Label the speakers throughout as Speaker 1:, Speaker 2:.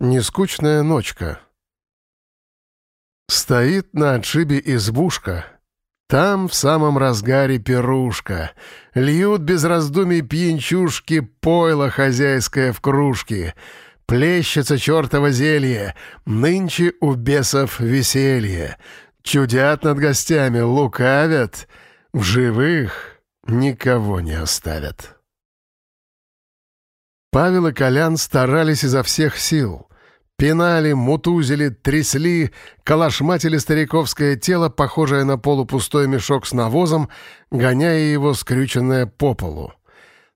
Speaker 1: Нескучная ночка. Стоит на отшибе избушка. Там в самом разгаре пирушка. Льют без раздумий пьянчушки пойло хозяйское в кружке. Плещется чертово зелье, нынче у бесов веселье. Чудят над гостями, лукавят, в живых никого не оставят. Павел и Колян старались изо всех сил. Пинали, мутузили, трясли, калашматили стариковское тело, похожее на полупустой мешок с навозом, гоняя его скрюченное по полу.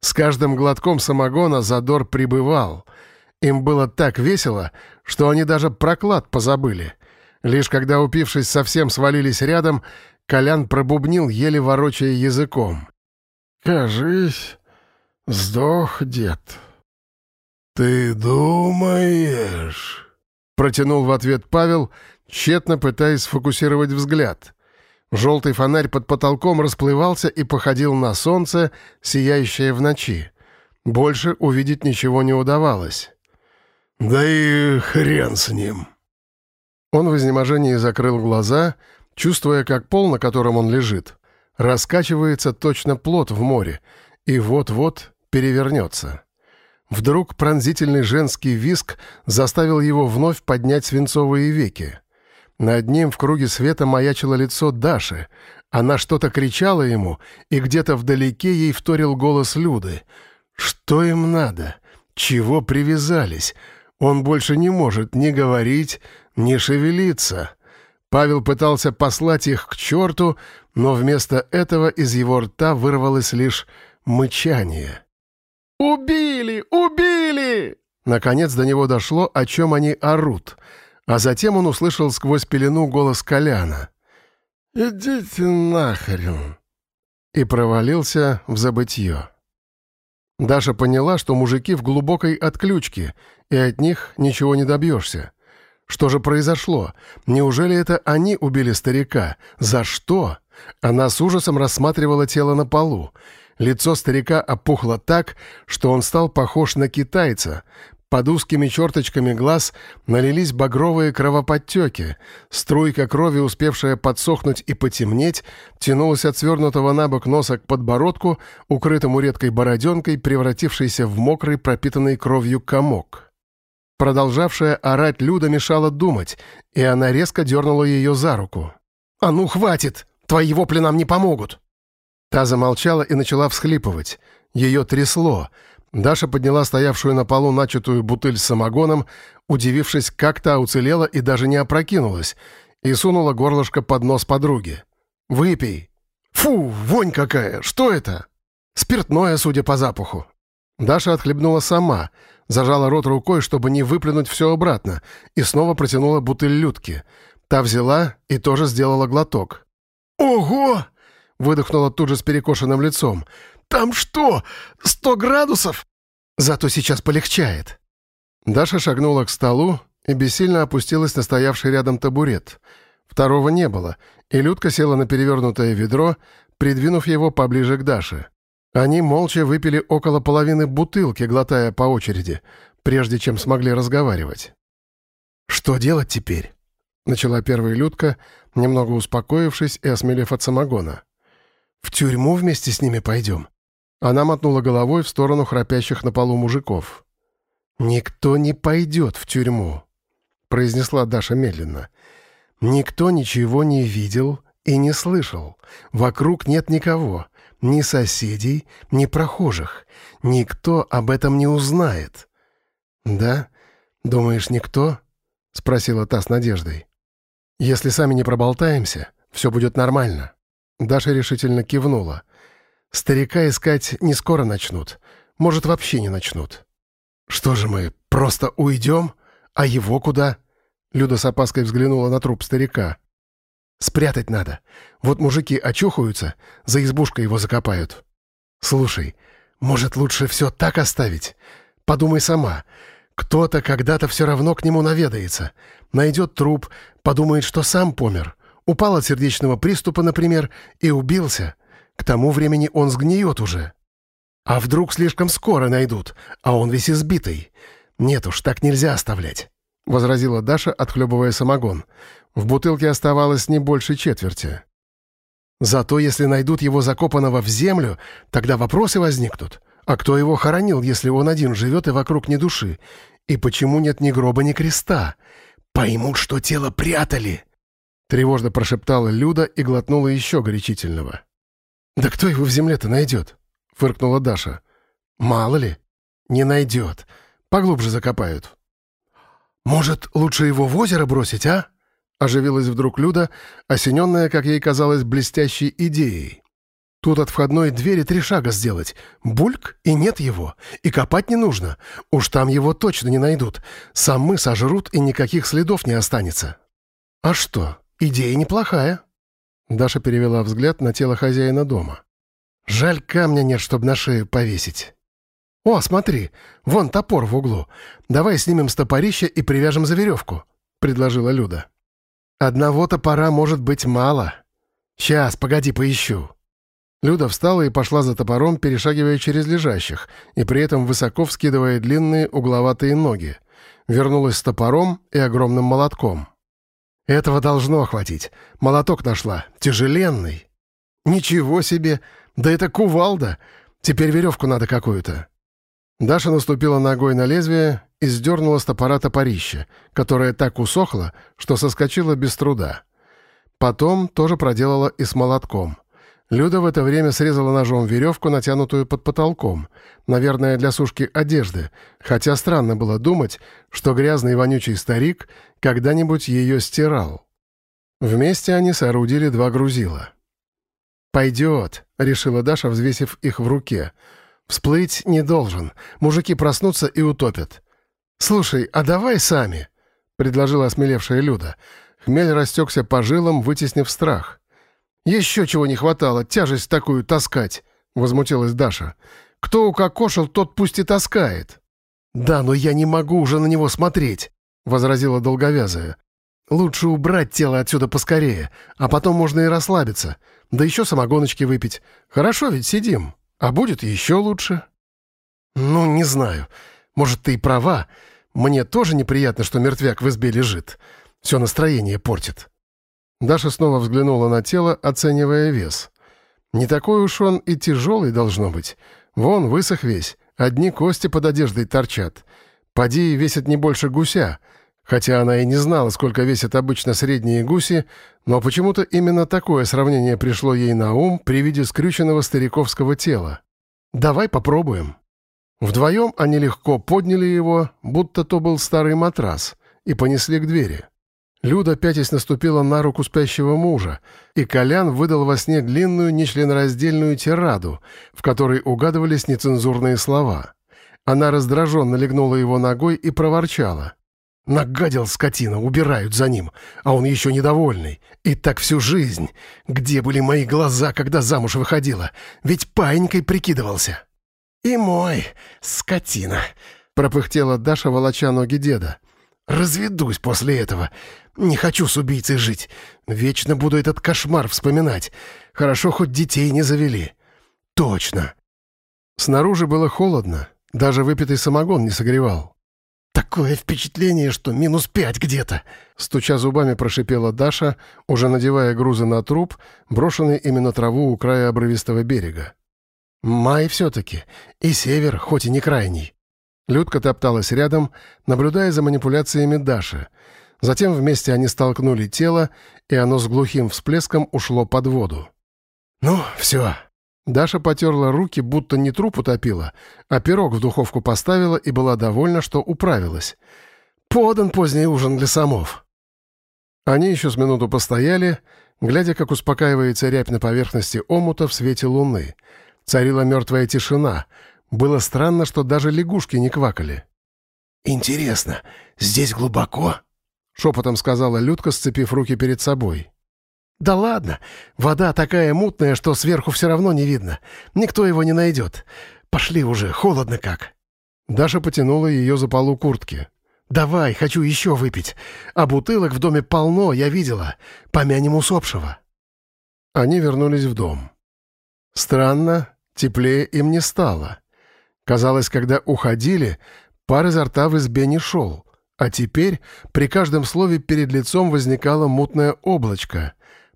Speaker 1: С каждым глотком самогона задор прибывал. Им было так весело, что они даже проклад позабыли. Лишь когда, упившись, совсем свалились рядом, Колян пробубнил, еле ворочая языком. «Кажись, сдох дед». «Ты думаешь?» — протянул в ответ Павел, тщетно пытаясь сфокусировать взгляд. Желтый фонарь под потолком расплывался и походил на солнце, сияющее в ночи. Больше увидеть ничего не удавалось. «Да и хрен с ним!» Он в изнеможении закрыл глаза, чувствуя, как пол, на котором он лежит, раскачивается точно плот в море и вот-вот перевернется. Вдруг пронзительный женский виск заставил его вновь поднять свинцовые веки. Над ним в круге света маячило лицо Даши. Она что-то кричала ему, и где-то вдалеке ей вторил голос Люды. «Что им надо? Чего привязались? Он больше не может ни говорить, ни шевелиться». Павел пытался послать их к черту, но вместо этого из его рта вырвалось лишь мычание.
Speaker 2: «Убили! Убили!»
Speaker 1: Наконец до него дошло, о чем они орут, а затем он услышал сквозь пелену голос Коляна. «Идите нахрен!» и провалился в забытье. Даша поняла, что мужики в глубокой отключке, и от них ничего не добьешься. Что же произошло? Неужели это они убили старика? За что? Она с ужасом рассматривала тело на полу. Лицо старика опухло так, что он стал похож на китайца. Под узкими черточками глаз налились багровые кровоподтеки. Струйка крови, успевшая подсохнуть и потемнеть, тянулась от свернутого на бок носа к подбородку, укрытому редкой бороденкой, превратившейся в мокрый, пропитанный кровью комок. Продолжавшая орать Люда мешала думать, и она резко дернула ее за руку. «А ну, хватит! Твои вопли нам не помогут!» Та замолчала и начала всхлипывать. Ее трясло. Даша подняла стоявшую на полу начатую бутыль с самогоном, удивившись, как та уцелела и даже не опрокинулась, и сунула горлышко под нос подруги. «Выпей!» «Фу, вонь какая! Что это?» «Спиртное, судя по запаху». Даша отхлебнула сама, зажала рот рукой, чтобы не выплюнуть все обратно, и снова протянула бутыль Людки. Та взяла и тоже сделала глоток. «Ого!» Выдохнула тут же с перекошенным лицом. «Там что, сто градусов?» «Зато сейчас полегчает». Даша шагнула к столу и бессильно опустилась на стоявший рядом табурет. Второго не было, и Людка села на перевернутое ведро, придвинув его поближе к Даше. Они молча выпили около половины бутылки, глотая по очереди, прежде чем смогли разговаривать. «Что делать теперь?» — начала первая Людка, немного успокоившись и осмелев от самогона. «В тюрьму вместе с ними пойдем?» Она мотнула головой в сторону храпящих на полу мужиков. «Никто не пойдет в тюрьму», — произнесла Даша медленно. «Никто ничего не видел и не слышал. Вокруг нет никого, ни соседей, ни прохожих. Никто об этом не узнает». «Да? Думаешь, никто?» — спросила та с надеждой. «Если сами не проболтаемся, все будет нормально». Даша решительно кивнула. «Старика искать не скоро начнут. Может, вообще не начнут». «Что же мы, просто уйдем? А его куда?» Люда с опаской взглянула на труп старика. «Спрятать надо. Вот мужики очухаются, за избушкой его закопают». «Слушай, может, лучше все так оставить? Подумай сама. Кто-то когда-то все равно к нему наведается. Найдет труп, подумает, что сам помер. Упал от сердечного приступа, например, и убился. К тому времени он сгниет уже. А вдруг слишком скоро найдут, а он весь избитый? Нет уж, так нельзя оставлять. — возразила Даша, отхлебывая самогон. В бутылке оставалось не больше четверти. «Зато если найдут его закопанного в землю, тогда вопросы возникнут. А кто его хоронил, если он один живет и вокруг ни души? И почему нет ни гроба, ни креста? Поймут, что тело прятали!» Тревожно прошептала Люда и глотнула еще горячительного. «Да кто его в земле-то найдет?» — фыркнула Даша. «Мало ли. Не найдет. Поглубже закопают». «Может, лучше его в озеро бросить, а?» Оживилась вдруг Люда, осененная, как ей казалось, блестящей идеей. «Тут от входной двери три шага сделать. Бульк, и нет его. И копать не нужно. Уж там его точно не найдут. Сам мы сожрут, и никаких следов не останется». «А что, идея неплохая». Даша перевела взгляд на тело хозяина дома. «Жаль, камня нет, чтобы на шею повесить». «О, смотри, вон топор в углу. Давай снимем с топорища и привяжем за веревку», — предложила Люда. «Одного топора может быть мало. Сейчас, погоди, поищу». Люда встала и пошла за топором, перешагивая через лежащих, и при этом высоко вскидывая длинные угловатые ноги. Вернулась с топором и огромным молотком. «Этого должно хватить. Молоток нашла. Тяжеленный». «Ничего себе! Да это кувалда! Теперь веревку надо какую-то». Даша наступила ногой на лезвие и сдернула с топора топорище, которое так усохло, что соскочило без труда. Потом тоже проделала и с молотком. Люда в это время срезала ножом веревку, натянутую под потолком, наверное, для сушки одежды, хотя странно было думать, что грязный вонючий старик когда-нибудь ее стирал. Вместе они соорудили два грузила. «Пойдет», — решила Даша, взвесив их в руке — Всплыть не должен. Мужики проснутся и утопят. «Слушай, а давай сами», — предложила осмелевшая Люда. Хмель растекся по жилам, вытеснив страх. «Еще чего не хватало, тяжесть такую таскать», — возмутилась Даша. «Кто укокошил, тот пусть и таскает». «Да, но я не могу уже на него смотреть», — возразила долговязая. «Лучше убрать тело отсюда поскорее, а потом можно и расслабиться. Да еще самогоночки выпить. Хорошо ведь сидим». А будет еще лучше. Ну, не знаю. Может, ты и права. Мне тоже неприятно, что мертвяк в избе лежит. Все настроение портит. Даша снова взглянула на тело, оценивая вес. Не такой уж он и тяжелый должно быть. Вон, высох весь. Одни кости под одеждой торчат. Поди весит не больше гуся — Хотя она и не знала, сколько весят обычно средние гуси, но почему-то именно такое сравнение пришло ей на ум при виде скрюченного стариковского тела. «Давай попробуем». Вдвоем они легко подняли его, будто то был старый матрас, и понесли к двери. Люда пятясь наступила на руку спящего мужа, и Колян выдал во сне длинную нечленораздельную тираду, в которой угадывались нецензурные слова. Она раздраженно легнула его ногой и проворчала. Нагадил скотина, убирают за ним, а он еще недовольный. И так всю жизнь. Где были мои глаза, когда замуж выходила? Ведь паинькой прикидывался. И мой, скотина, пропыхтела Даша, волоча ноги деда. Разведусь после этого. Не хочу с убийцей жить. Вечно буду этот кошмар вспоминать. Хорошо, хоть детей не завели. Точно. Снаружи было холодно. Даже выпитый самогон не согревал. «Такое впечатление, что минус пять где-то!» Стуча зубами, прошипела Даша, уже надевая грузы на труп, брошенный именно траву у края обрывистого берега. «Май все-таки. И север, хоть и не крайний». Людка топталась рядом, наблюдая за манипуляциями Даши. Затем вместе они столкнули тело, и оно с глухим всплеском ушло под воду. «Ну, все», Даша потерла руки, будто не труп утопила, а пирог в духовку поставила и была довольна, что управилась. «Подан поздний ужин для самов». Они еще с минуту постояли, глядя, как успокаивается рябь на поверхности омута в свете луны. Царила мертвая тишина. Было странно, что даже лягушки не квакали. «Интересно, здесь глубоко?» — шепотом сказала Людка, сцепив руки перед собой. «Да ладно! Вода такая мутная, что сверху все равно не видно. Никто его не найдет. Пошли уже, холодно как». Даша потянула ее за полу куртки. «Давай, хочу еще выпить. А бутылок в доме полно, я видела. Помянем усопшего». Они вернулись в дом. Странно, теплее им не стало. Казалось, когда уходили, пар изо рта в избе не шел, А теперь при каждом слове перед лицом возникало мутное облачко.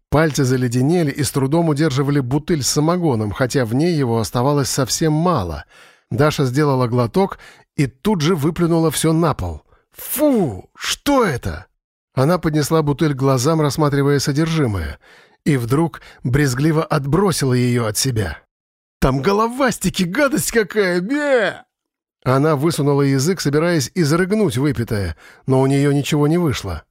Speaker 1: Пальцы заледенели и с трудом удерживали бутыль с самогоном, хотя в ней его оставалось совсем мало. Даша сделала глоток и тут же выплюнула все на пол. «Фу! Что это?» Она поднесла бутыль глазам, рассматривая содержимое, и вдруг брезгливо отбросила ее от себя. «Там головастики, гадость какая! Бе!» Она высунула язык, собираясь изрыгнуть выпитое, но у нее ничего не вышло.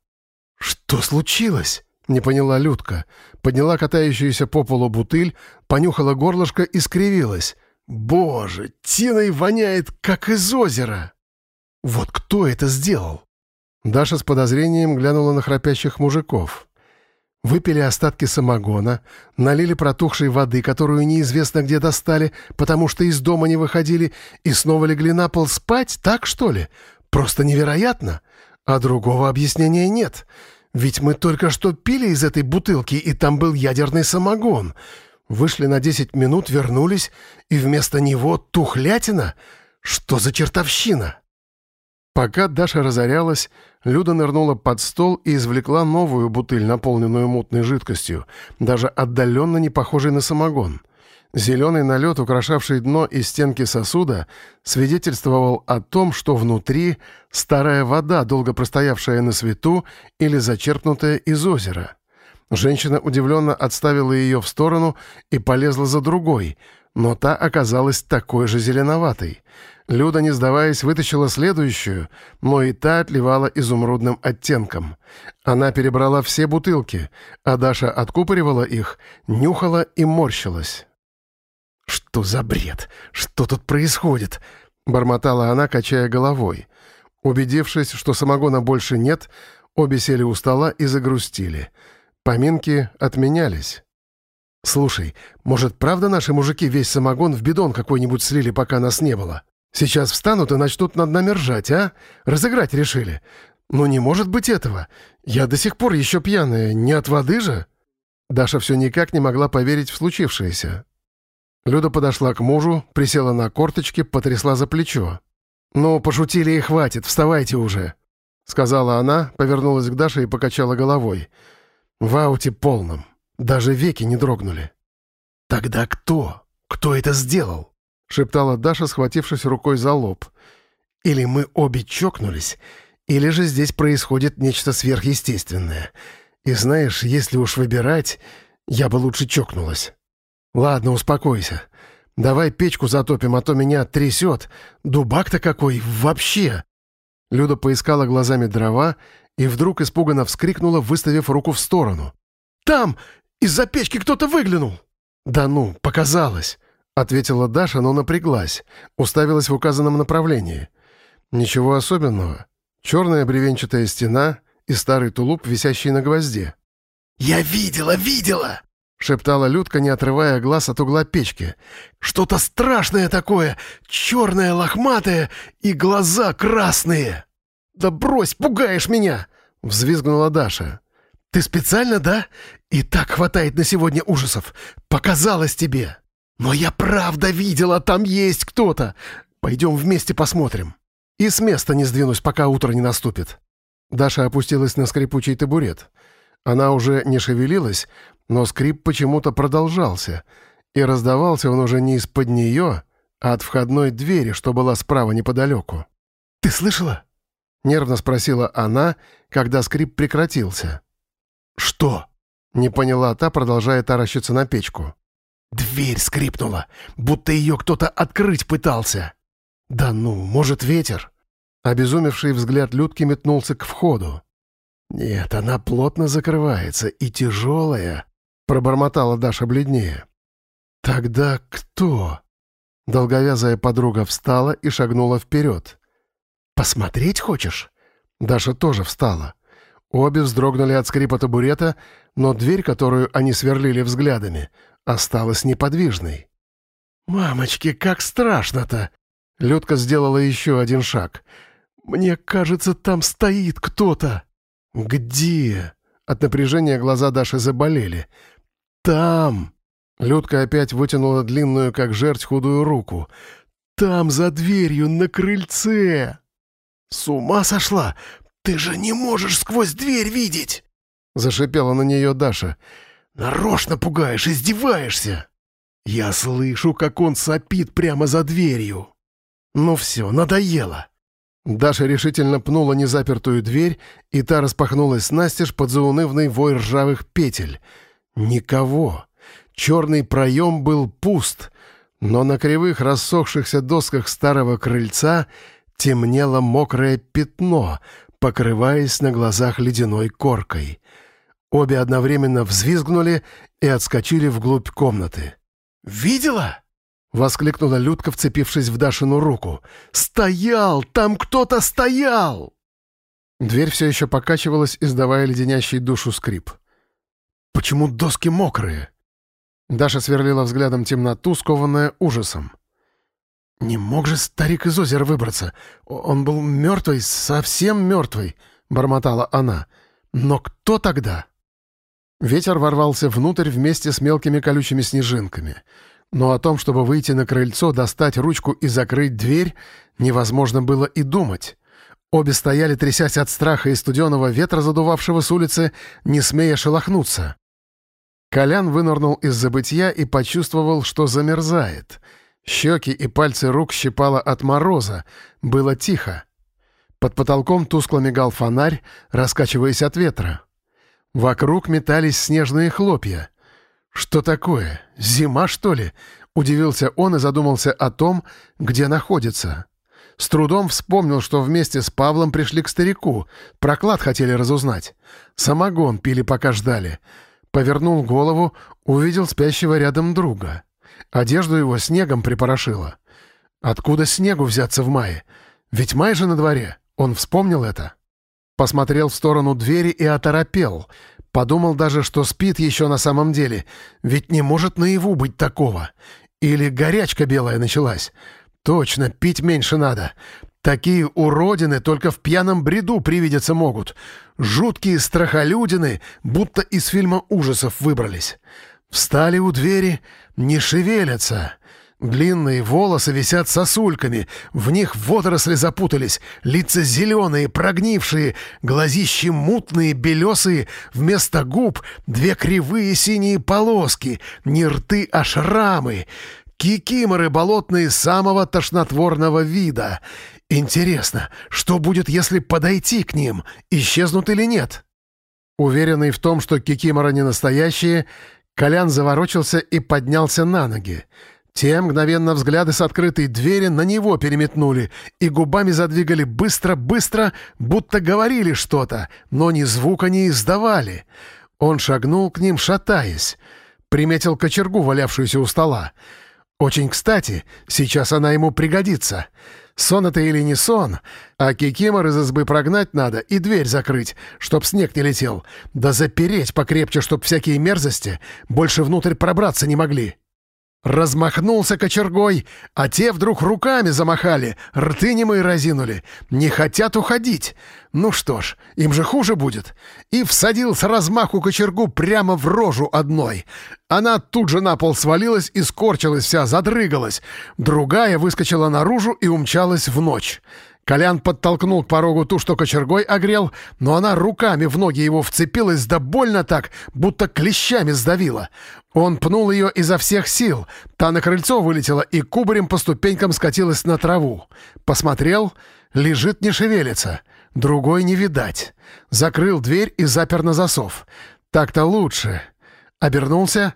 Speaker 1: «Что случилось?» — не поняла Людка. Подняла катающуюся по полу бутыль, понюхала горлышко и скривилась. «Боже, тиной воняет, как из озера!» «Вот кто это сделал?» Даша с подозрением глянула на храпящих мужиков. Выпили остатки самогона, налили протухшей воды, которую неизвестно где достали, потому что из дома не выходили, и снова легли на пол спать, так что ли? Просто невероятно! А другого объяснения нет. Ведь мы только что пили из этой бутылки, и там был ядерный самогон. Вышли на 10 минут, вернулись, и вместо него тухлятина? Что за чертовщина? Пока Даша разорялась, Люда нырнула под стол и извлекла новую бутыль, наполненную мутной жидкостью, даже отдаленно не похожей на самогон. Зеленый налет, украшавший дно и стенки сосуда, свидетельствовал о том, что внутри старая вода, долго простоявшая на свету или зачерпнутая из озера. Женщина удивленно отставила ее в сторону и полезла за другой, но та оказалась такой же зеленоватой — Люда, не сдаваясь, вытащила следующую, но и та отливала изумрудным оттенком. Она перебрала все бутылки, а Даша откупоривала их, нюхала и морщилась. «Что за бред? Что тут происходит?» — бормотала она, качая головой. Убедившись, что самогона больше нет, обе сели у стола и загрустили. Поминки отменялись. «Слушай, может, правда наши мужики весь самогон в бидон какой-нибудь слили, пока нас не было?» Сейчас встанут и начнут над нами ржать, а? Разыграть решили. Ну не может быть этого. Я до сих пор еще пьяная, не от воды же?» Даша все никак не могла поверить в случившееся. Люда подошла к мужу, присела на корточки, потрясла за плечо. «Ну, пошутили и хватит, вставайте уже», — сказала она, повернулась к Даше и покачала головой. «В ауте полном. Даже веки не дрогнули». «Тогда кто? Кто это сделал?» — шептала Даша, схватившись рукой за лоб. «Или мы обе чокнулись, или же здесь происходит нечто сверхъестественное. И знаешь, если уж выбирать, я бы лучше чокнулась. Ладно, успокойся. Давай печку затопим, а то меня трясет. Дубак-то какой вообще!» Люда поискала глазами дрова и вдруг испуганно вскрикнула, выставив руку в сторону. «Там! Из-за печки кто-то выглянул!» «Да ну, показалось!» — ответила Даша, но напряглась, уставилась в указанном направлении. «Ничего особенного. Черная бревенчатая стена и старый тулуп, висящий на гвозде». «Я видела, видела!» — шептала Людка, не отрывая глаз от угла печки. «Что-то страшное такое! Черное, лохматое и глаза красные!» «Да брось, пугаешь меня!» — взвизгнула Даша. «Ты специально, да? И так хватает на сегодня ужасов. Показалось тебе!» «Но я правда видела, там есть кто-то! Пойдем вместе посмотрим. И с места не сдвинусь, пока утро не наступит». Даша опустилась на скрипучий табурет. Она уже не шевелилась, но скрип почему-то продолжался, и раздавался он уже не из-под нее, а от входной двери, что была справа неподалеку. «Ты слышала?» — нервно спросила она, когда скрип прекратился. «Что?» — не поняла та, продолжая таращиться на печку. Дверь скрипнула, будто ее кто-то открыть пытался. Да ну, может, ветер? Обезумевший взгляд Людки метнулся к входу. «Нет, она плотно закрывается и тяжелая», — пробормотала Даша бледнее. «Тогда кто?» Долговязая подруга встала и шагнула вперед. «Посмотреть хочешь?» Даша тоже встала. Обе вздрогнули от скрипа табурета, но дверь, которую они сверлили взглядами, осталась неподвижной. «Мамочки, как страшно-то!» Людка сделала еще один шаг. «Мне кажется, там стоит кто-то». «Где?» От напряжения глаза Даши заболели. «Там!» Людка опять вытянула длинную, как жерть, худую руку. «Там, за дверью, на крыльце!» «С ума сошла? Ты же не можешь сквозь дверь видеть!» Зашипела на нее Даша. «Нарочно пугаешь, издеваешься!» «Я слышу, как он сопит прямо за дверью!» «Ну все, надоело!» Даша решительно пнула незапертую дверь, и та распахнулась настежь под заунывный вой ржавых петель. Никого. Черный проем был пуст, но на кривых рассохшихся досках старого крыльца темнело мокрое пятно, покрываясь на глазах ледяной коркой. Обе одновременно взвизгнули и отскочили вглубь комнаты. «Видела?» — воскликнула Людка, вцепившись в Дашину руку. «Стоял! Там кто-то стоял!» Дверь все еще покачивалась, издавая леденящий душу скрип. «Почему доски мокрые?» Даша сверлила взглядом темноту, скованная ужасом. «Не мог же старик из озера выбраться. Он был мертвый, совсем мертвый», — бормотала она. «Но кто тогда?» Ветер ворвался внутрь вместе с мелкими колючими снежинками. Но о том, чтобы выйти на крыльцо, достать ручку и закрыть дверь, невозможно было и думать. Обе стояли, трясясь от страха и студеного ветра, задувавшего с улицы, не смея шелохнуться. Колян вынырнул из забытья и почувствовал, что замерзает. Щеки и пальцы рук щипало от мороза. Было тихо. Под потолком тускло мигал фонарь, раскачиваясь от ветра. Вокруг метались снежные хлопья. «Что такое? Зима, что ли?» — удивился он и задумался о том, где находится. С трудом вспомнил, что вместе с Павлом пришли к старику, проклад хотели разузнать. Самогон пили, пока ждали. Повернул голову, увидел спящего рядом друга. Одежду его снегом припорошило. Откуда снегу взяться в мае? Ведь май же на дворе. Он вспомнил это. Посмотрел в сторону двери и оторопел. Подумал даже, что спит еще на самом деле. Ведь не может наяву быть такого. Или горячка белая началась. Точно, пить меньше надо. Такие уродины только в пьяном бреду привидеться могут. Жуткие страхолюдины, будто из фильма ужасов выбрались. Встали у двери, не шевелятся. Длинные волосы висят сосульками, в них водоросли запутались, лица зеленые, прогнившие, глазищи мутные, белесые, вместо губ две кривые синие полоски, не рты, а шрамы. Кикиморы болотные самого тошнотворного вида. Интересно, что будет, если подойти к ним, исчезнут или нет? Уверенный в том, что кикиморы не настоящие, Колян заворочился и поднялся на ноги. Те мгновенно взгляды с открытой двери на него переметнули и губами задвигали быстро-быстро, будто говорили что-то, но ни звука не издавали. Он шагнул к ним, шатаясь. Приметил кочергу, валявшуюся у стола. Очень кстати, сейчас она ему пригодится. Сон это или не сон, а кикимор из избы прогнать надо и дверь закрыть, чтоб снег не летел, да запереть покрепче, чтоб всякие мерзости больше внутрь пробраться не могли. Размахнулся кочергой, а те вдруг руками замахали, рты немые разинули. Не хотят уходить. Ну что ж, им же хуже будет. И всадил с размаху кочергу прямо в рожу одной. Она тут же на пол свалилась и скорчилась вся, задрыгалась. Другая выскочила наружу и умчалась в ночь. Колян подтолкнул к порогу ту, что кочергой огрел, но она руками в ноги его вцепилась да больно так, будто клещами сдавила. Он пнул ее изо всех сил. Та на крыльцо вылетела и кубарем по ступенькам скатилась на траву. Посмотрел — лежит, не шевелится. Другой не видать. Закрыл дверь и запер на засов. Так-то лучше. Обернулся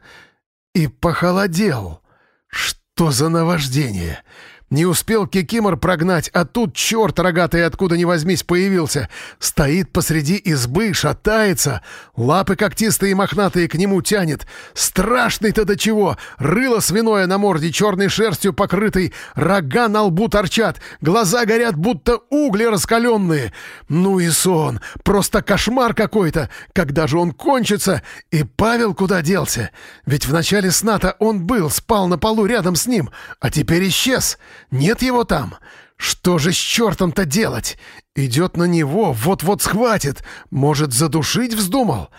Speaker 1: и похолодел. Что за наваждение? Не успел Кикимор прогнать, а тут черт рогатый откуда ни возьмись появился. Стоит посреди избы, шатается, лапы когтистые и мохнатые к нему тянет. Страшный-то до чего! Рыло свиное на морде, черной шерстью покрытый, рога на лбу торчат, глаза горят, будто угли раскаленные. Ну и сон! Просто кошмар какой-то! Когда же он кончится? И Павел куда делся? Ведь в начале сна-то он был, спал на полу рядом с ним, а теперь исчез. Нет его там. Что же с чертом-то делать? Идет на него, вот-вот схватит. Может, задушить вздумал?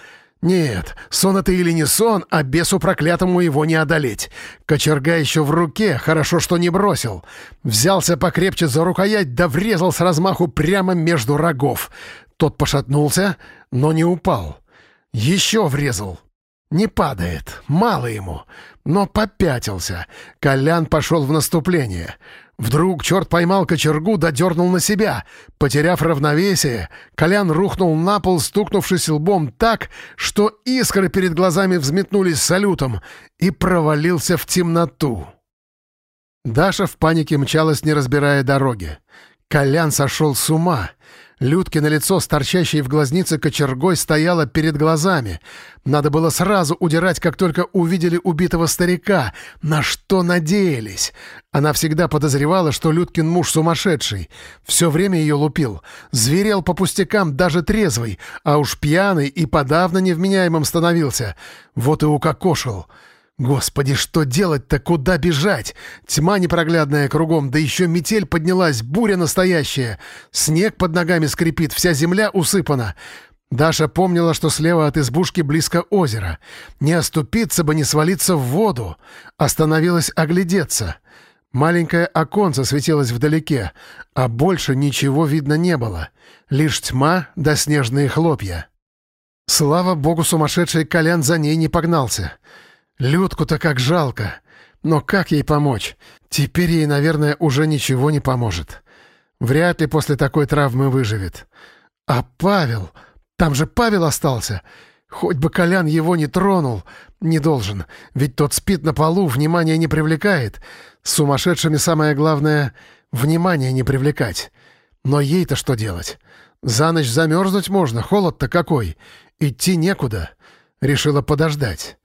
Speaker 1: Нет, сон это или не сон, а бесу проклятому его не одолеть. Кочерга еще в руке, хорошо, что не бросил. Взялся покрепче за рукоять, да врезал с размаху прямо между рогов. Тот пошатнулся, но не упал. Еще врезал. Не падает, мало ему, но попятился. Колян пошел в наступление. Вдруг черт поймал кочергу, додернул на себя. Потеряв равновесие, Колян рухнул на пол, стукнувшись лбом так, что искры перед глазами взметнулись салютом, и провалился в темноту. Даша в панике мчалась, не разбирая дороги. Колян сошел с ума. Людкино лицо с торчащей в глазнице кочергой стояло перед глазами. Надо было сразу удирать, как только увидели убитого старика. На что надеялись? Она всегда подозревала, что Людкин муж сумасшедший. Все время ее лупил. Зверел по пустякам даже трезвый, а уж пьяный и подавно невменяемым становился. Вот и укокошил. Господи, что делать-то, куда бежать? Тьма непроглядная кругом, да еще метель поднялась, буря настоящая. Снег под ногами скрипит, вся земля усыпана. Даша помнила, что слева от избушки близко озеро. Не оступиться бы, не свалиться в воду. Остановилась оглядеться. Маленькое оконце светилось вдалеке, а больше ничего видно не было. Лишь тьма да снежные хлопья. Слава богу, сумасшедший Колян за ней не погнался. Людку-то как жалко. Но как ей помочь? Теперь ей, наверное, уже ничего не поможет. Вряд ли после такой травмы выживет. А Павел... Там же Павел остался. Хоть бы Колян его не тронул. Не должен. Ведь тот спит на полу, внимания не привлекает. С сумасшедшими самое главное — внимание не привлекать. Но ей-то что делать? За ночь замерзнуть можно, холод-то какой. Идти некуда. Решила подождать.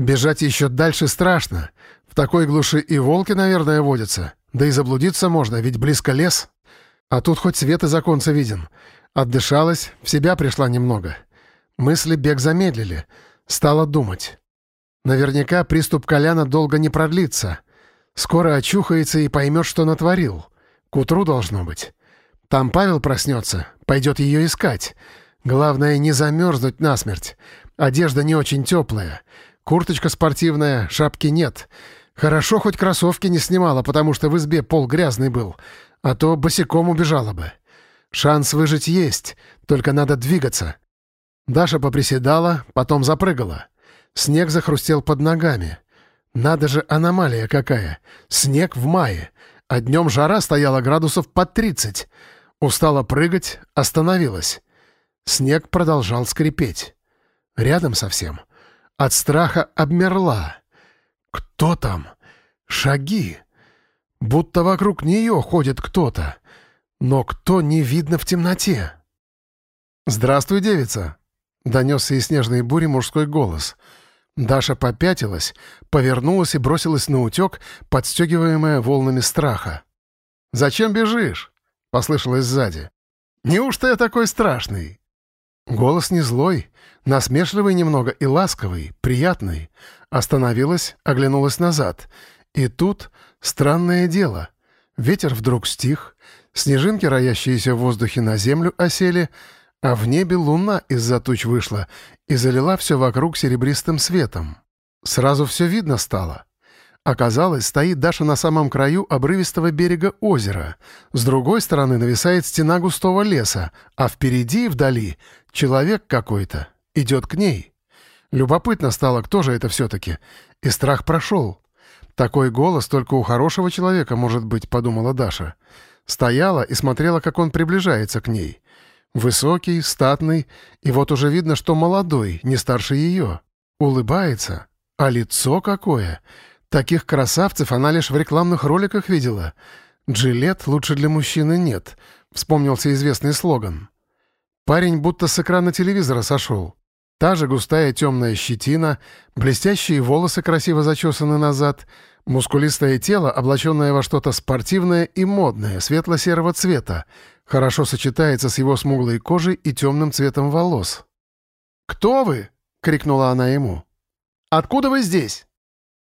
Speaker 1: Бежать еще дальше страшно. В такой глуши и волки, наверное, водятся. Да и заблудиться можно, ведь близко лес. А тут хоть свет из оконца виден. Отдышалась, в себя пришла немного. Мысли бег замедлили. Стала думать. Наверняка приступ Коляна долго не продлится. Скоро очухается и поймет, что натворил. К утру должно быть. Там Павел проснется, пойдет ее искать. Главное, не замерзнуть насмерть. Одежда не очень теплая. Курточка спортивная, шапки нет. Хорошо, хоть кроссовки не снимала, потому что в избе пол грязный был, а то босиком убежала бы. Шанс выжить есть, только надо двигаться. Даша поприседала, потом запрыгала. Снег захрустел под ногами. Надо же, аномалия какая. Снег в мае, а днем жара стояла градусов под 30. Устала прыгать, остановилась. Снег продолжал скрипеть. Рядом совсем — от страха обмерла. Кто там? Шаги. Будто вокруг нее ходит кто-то. Но кто не видно в темноте? «Здравствуй, девица!» — донесся из снежной бури мужской голос. Даша попятилась, повернулась и бросилась на утек, подстегиваемая волнами страха. «Зачем бежишь?» — послышалось сзади. «Неужто я такой страшный?» Голос не злой, насмешливый немного и ласковый, приятный. Остановилась, оглянулась назад. И тут странное дело. Ветер вдруг стих, снежинки, роящиеся в воздухе на землю, осели, а в небе луна из-за туч вышла и залила все вокруг серебристым светом. Сразу все видно стало — Оказалось, стоит Даша на самом краю обрывистого берега озера. С другой стороны нависает стена густого леса, а впереди вдали человек какой-то идет к ней. Любопытно стало, кто же это все-таки. И страх прошел. Такой голос только у хорошего человека может быть, подумала Даша. Стояла и смотрела, как он приближается к ней. Высокий, статный, и вот уже видно, что молодой, не старше ее. Улыбается. А лицо какое! Таких красавцев она лишь в рекламных роликах видела. «Джилет лучше для мужчины нет», — вспомнился известный слоган. Парень будто с экрана телевизора сошел. Та же густая темная щетина, блестящие волосы красиво зачесаны назад, мускулистое тело, облаченное во что-то спортивное и модное, светло-серого цвета, хорошо сочетается с его смуглой кожей и темным цветом волос. «Кто вы?» — крикнула она ему. «Откуда вы здесь?»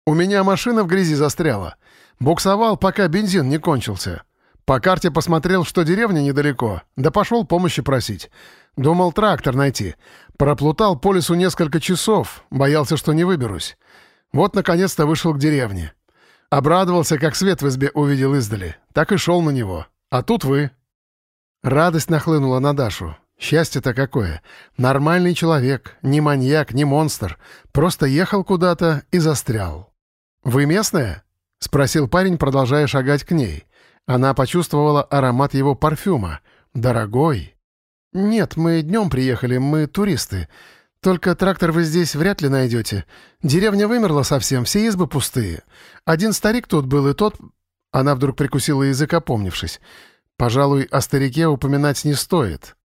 Speaker 1: «У меня машина в грязи застряла. Буксовал, пока бензин не кончился. По карте посмотрел, что деревня недалеко, да пошел помощи просить. Думал трактор найти. Проплутал по лесу несколько часов, боялся, что не выберусь. Вот, наконец-то, вышел к деревне. Обрадовался, как свет в избе увидел издали. Так и шел на него. А тут вы. Радость нахлынула на Дашу. Счастье-то какое. Нормальный человек, не маньяк, не монстр. Просто ехал куда-то и застрял. «Вы местная?» — спросил парень, продолжая шагать к ней. Она почувствовала аромат его парфюма. Дорогой. «Нет, мы днем приехали, мы туристы. Только трактор вы здесь вряд ли найдете. Деревня вымерла совсем, все избы пустые. Один старик тут был, и тот...» Она вдруг прикусила язык, опомнившись. «Пожалуй, о старике упоминать не стоит».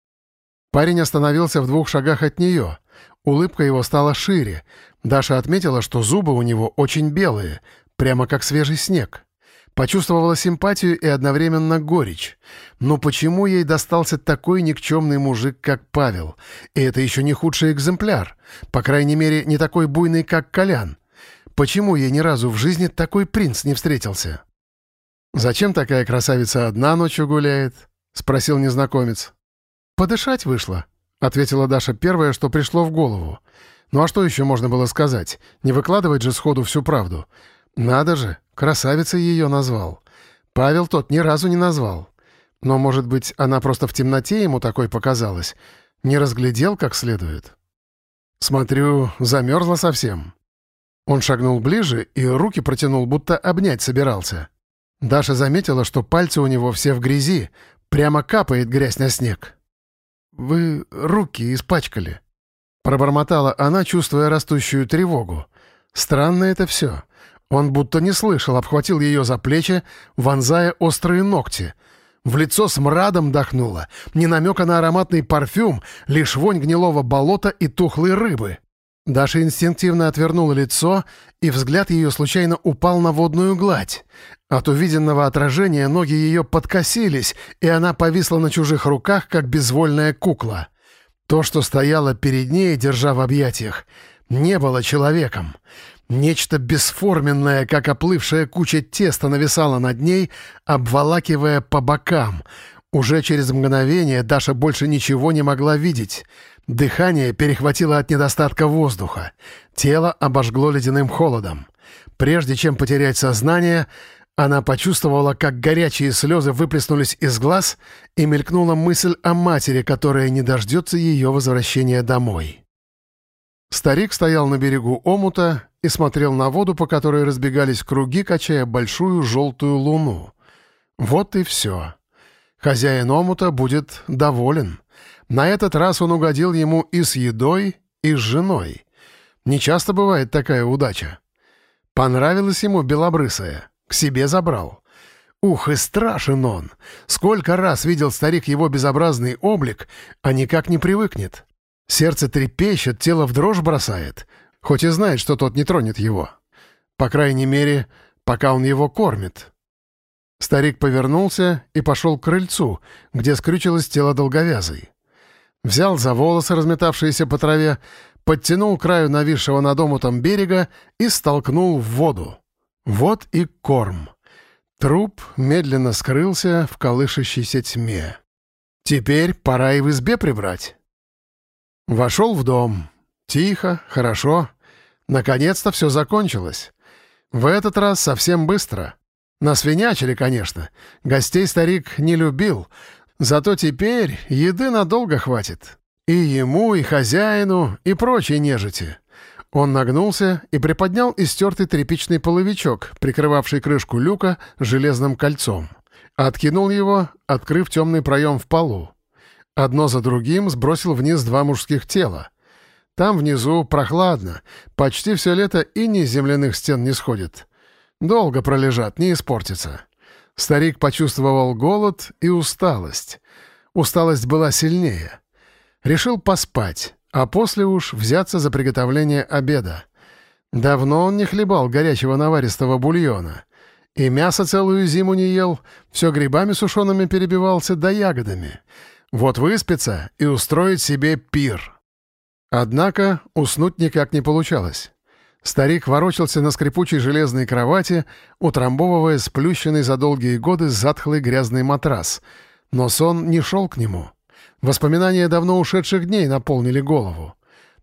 Speaker 1: Парень остановился в двух шагах от нее. Улыбка его стала шире. Даша отметила, что зубы у него очень белые, прямо как свежий снег. Почувствовала симпатию и одновременно горечь. Но почему ей достался такой никчемный мужик, как Павел? И это еще не худший экземпляр. По крайней мере, не такой буйный, как Колян. Почему ей ни разу в жизни такой принц не встретился? «Зачем такая красавица одна ночью гуляет?» — спросил незнакомец. «Подышать вышла», — ответила Даша первое, что пришло в голову. «Ну а что еще можно было сказать? Не выкладывать же сходу всю правду. Надо же, красавицей ее назвал. Павел тот ни разу не назвал. Но, может быть, она просто в темноте ему такой показалась. Не разглядел как следует. Смотрю, замерзла совсем. Он шагнул ближе и руки протянул, будто обнять собирался. Даша заметила, что пальцы у него все в грязи, прямо капает грязь на снег. «Вы руки испачкали», — пробормотала она, чувствуя растущую тревогу. «Странно это все. Он будто не слышал, обхватил ее за плечи, вонзая острые ногти. В лицо смрадом дохнуло. Не намека на ароматный парфюм, лишь вонь гнилого болота и тухлой рыбы. Даша инстинктивно отвернула лицо, и взгляд ее случайно упал на водную гладь. От увиденного отражения ноги ее подкосились, и она повисла на чужих руках, как безвольная кукла. То, что стояло перед ней, держа в объятиях, не было человеком. Нечто бесформенное, как оплывшая куча теста, нависало над ней, обволакивая по бокам. Уже через мгновение Даша больше ничего не могла видеть. Дыхание перехватило от недостатка воздуха. Тело обожгло ледяным холодом. Прежде чем потерять сознание, она почувствовала, как горячие слезы выплеснулись из глаз, и мелькнула мысль о матери, которая не дождется ее возвращения домой. Старик стоял на берегу омута и смотрел на воду, по которой разбегались круги, качая большую желтую луну. Вот и все. Хозяин омута будет доволен. На этот раз он угодил ему и с едой, и с женой. Не часто бывает такая удача. Понравилась ему белобрысая. К себе забрал. Ух, и страшен он! Сколько раз видел старик его безобразный облик, а никак не привыкнет. Сердце трепещет, тело в дрожь бросает, хоть и знает, что тот не тронет его. По крайней мере, пока он его кормит. Старик повернулся и пошел к крыльцу, где скрючилось тело долговязой. Взял за волосы, разметавшиеся по траве, подтянул краю нависшего над омутом берега и столкнул в воду. Вот и корм. Труп медленно скрылся в колышащейся тьме. Теперь пора и в избе прибрать. Вошел в дом. Тихо, хорошо. Наконец-то все закончилось. В этот раз совсем быстро. Насвинячили, конечно. Гостей старик не любил. Зато теперь еды надолго хватит. И ему, и хозяину, и прочей нежити. Он нагнулся и приподнял истертый тряпичный половичок, прикрывавший крышку люка железным кольцом. Откинул его, открыв темный проем в полу. Одно за другим сбросил вниз два мужских тела. Там внизу прохладно, почти все лето и ни земляных стен не сходит. Долго пролежат, не испортится. Старик почувствовал голод и усталость. Усталость была сильнее. Решил поспать, а после уж взяться за приготовление обеда. Давно он не хлебал горячего наваристого бульона. И мясо целую зиму не ел, все грибами сушеными перебивался да ягодами — вот выспиться и устроить себе пир. Однако уснуть никак не получалось. Старик ворочался на скрипучей железной кровати, утрамбовывая сплющенный за долгие годы затхлый грязный матрас. Но сон не шел к нему. Воспоминания давно ушедших дней наполнили голову.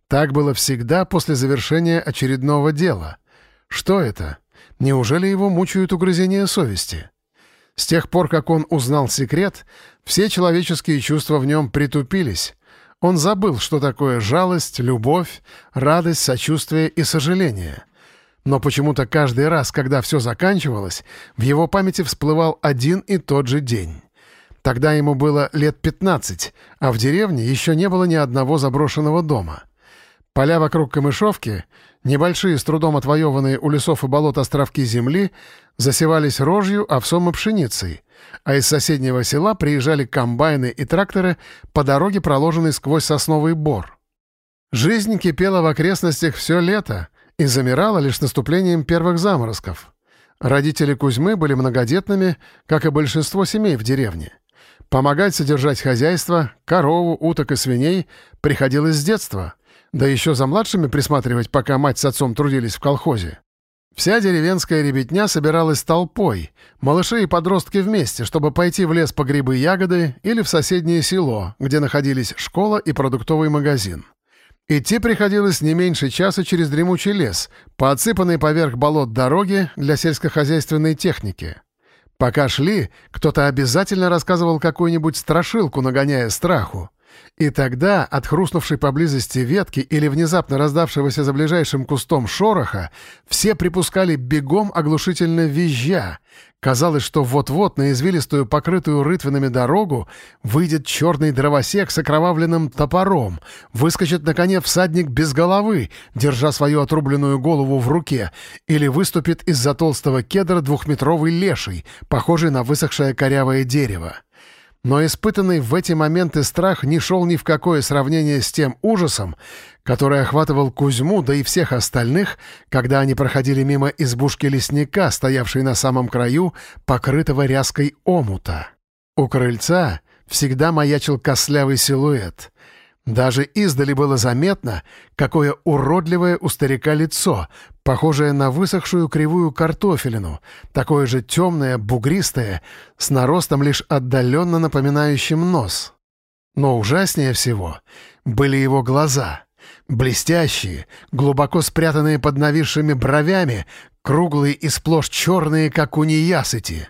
Speaker 1: Так было всегда после завершения очередного дела. Что это? Неужели его мучают угрызения совести? С тех пор, как он узнал секрет, все человеческие чувства в нем притупились. Он забыл, что такое жалость, любовь, радость, сочувствие и сожаление. Но почему-то каждый раз, когда все заканчивалось, в его памяти всплывал один и тот же день. Тогда ему было лет 15, а в деревне еще не было ни одного заброшенного дома. Поля вокруг Камышовки, небольшие, с трудом отвоеванные у лесов и болот островки земли, засевались рожью, овсом и пшеницей, а из соседнего села приезжали комбайны и тракторы по дороге, проложенной сквозь сосновый бор. Жизнь кипела в окрестностях все лето и замирала лишь наступлением первых заморозков. Родители Кузьмы были многодетными, как и большинство семей в деревне. Помогать содержать хозяйство, корову, уток и свиней приходилось с детства, да еще за младшими присматривать, пока мать с отцом трудились в колхозе. Вся деревенская ребятня собиралась толпой, малыши и подростки вместе, чтобы пойти в лес по грибы и ягоды или в соседнее село, где находились школа и продуктовый магазин. Идти приходилось не меньше часа через дремучий лес, по отсыпанной поверх болот дороге для сельскохозяйственной техники. Пока шли, кто-то обязательно рассказывал какую-нибудь страшилку, нагоняя страху. И тогда от хрустнувшей поблизости ветки или внезапно раздавшегося за ближайшим кустом шороха все припускали бегом оглушительно визжа. Казалось, что вот-вот на извилистую, покрытую рытвинами дорогу выйдет черный дровосек с окровавленным топором, выскочит на коне всадник без головы, держа свою отрубленную голову в руке, или выступит из-за толстого кедра двухметровый леший, похожий на высохшее корявое дерево. Но испытанный в эти моменты страх не шел ни в какое сравнение с тем ужасом, который охватывал Кузьму, да и всех остальных, когда они проходили мимо избушки лесника, стоявшей на самом краю, покрытого ряской омута. У крыльца всегда маячил кослявый силуэт. Даже издали было заметно, какое уродливое у старика лицо, похожее на высохшую кривую картофелину, такое же темное, бугристое, с наростом лишь отдаленно напоминающим нос. Но ужаснее всего были его глаза. Блестящие, глубоко спрятанные под нависшими бровями, круглые и сплошь черные, как у неясыти.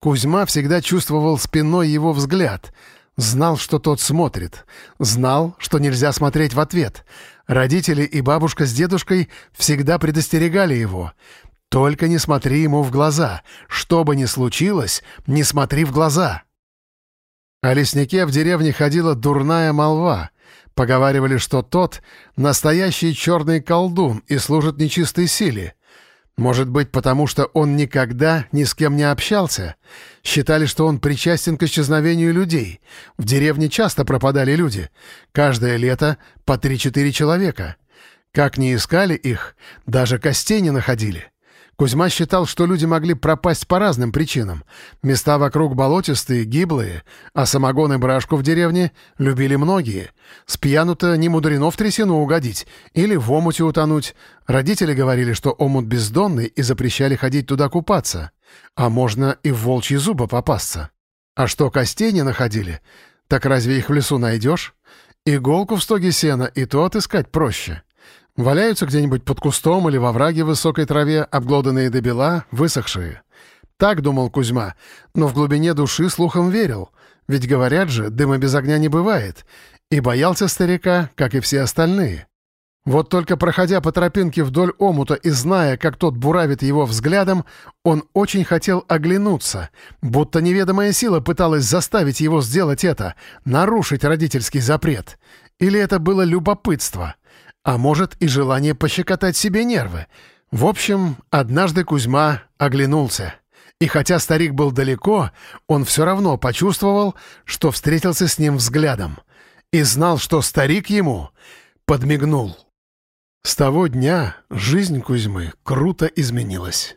Speaker 1: Кузьма всегда чувствовал спиной его взгляд — Знал, что тот смотрит. Знал, что нельзя смотреть в ответ. Родители и бабушка с дедушкой всегда предостерегали его. «Только не смотри ему в глаза. Что бы ни случилось, не смотри в глаза». О леснике в деревне ходила дурная молва. Поговаривали, что тот — настоящий черный колдун и служит нечистой силе. Может быть, потому что он никогда ни с кем не общался. Считали, что он причастен к исчезновению людей. В деревне часто пропадали люди. Каждое лето по три-четыре человека. Как не искали их, даже костей не находили. Кузьма считал, что люди могли пропасть по разным причинам. Места вокруг болотистые, гиблые, а самогон и брашку в деревне любили многие. С пьяну-то не мудрено в трясину угодить или в омуте утонуть. Родители говорили, что омут бездонный и запрещали ходить туда купаться. А можно и в волчьи зубы попасться. А что костей не находили, так разве их в лесу найдешь? Иголку в стоге сена и то отыскать проще. Валяются где-нибудь под кустом или во враге высокой траве, обглоданные до бела, высохшие. Так думал Кузьма, но в глубине души слухом верил. Ведь говорят же, дыма без огня не бывает. И боялся старика, как и все остальные. Вот только проходя по тропинке вдоль омута и зная, как тот буравит его взглядом, он очень хотел оглянуться, будто неведомая сила пыталась заставить его сделать это, нарушить родительский запрет. Или это было любопытство — а может и желание пощекотать себе нервы. В общем, однажды Кузьма оглянулся. И хотя старик был далеко, он все равно почувствовал, что встретился с ним взглядом. И знал, что старик ему подмигнул. С того дня жизнь Кузьмы круто изменилась.